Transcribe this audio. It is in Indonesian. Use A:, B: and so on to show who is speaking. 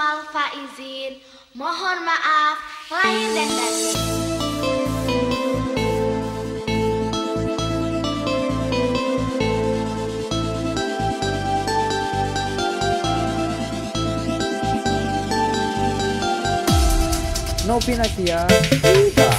A: wal faizin. Mohon maaf lahir dan batin.
B: Novinasia Kita.